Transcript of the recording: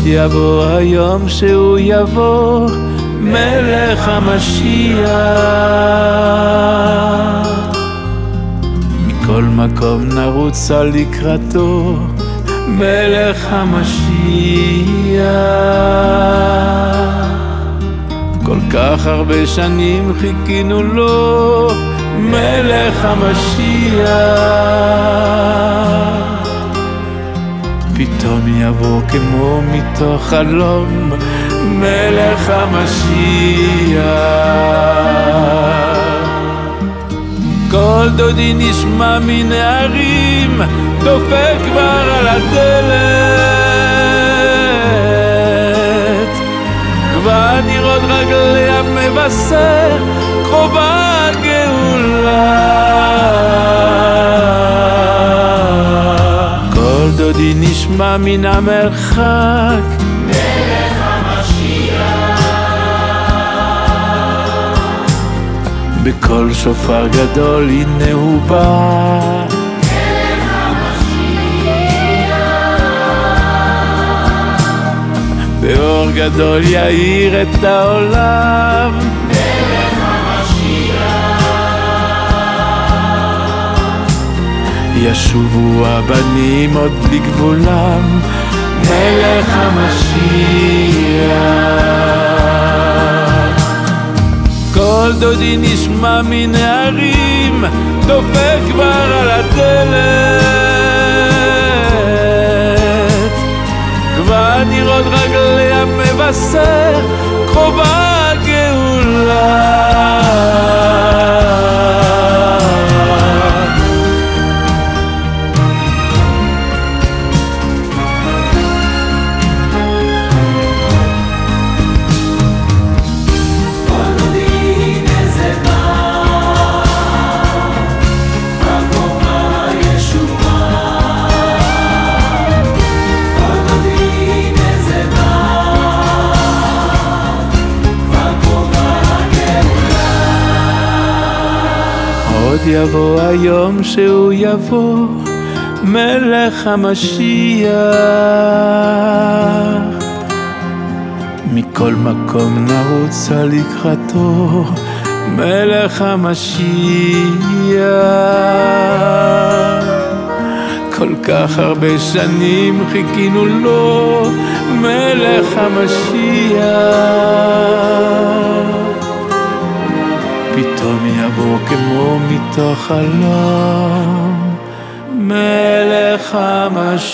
עוד יבוא היום שהוא יבוא, מלך המשיח. מכל מקום נרוץ על לקראתו, מלך המשיח. כל כך הרבה שנים חיכינו לו, מלך המשיח. פתאום יבוא כמו מתוך חלום, מלך המשיח. כל דודי נשמע מנערים, דופק כבר על הדלת. כבר נראות רגלי המבשר, קרובה הגאולה. דודי נשמע מן המרחק, מלך המשיח, בקול שופר גדול הנה הוא בא. מלך המשיח, באור גדול יאיר את העולם, ישובו הבנים עוד לגבולם, מלך המשיח. כל דודי נשמע מנערים, דופק כבר על הדלת. כבר נראות רגלי המבשר, קרובה עוד יבוא היום שהוא יבוא, מלך המשיח. מכל מקום נרוץ על לקראתו, מלך המשיח. כל כך הרבה שנים חיכינו לו, מלך המשיח. מתוך חלום, מלך המשיח.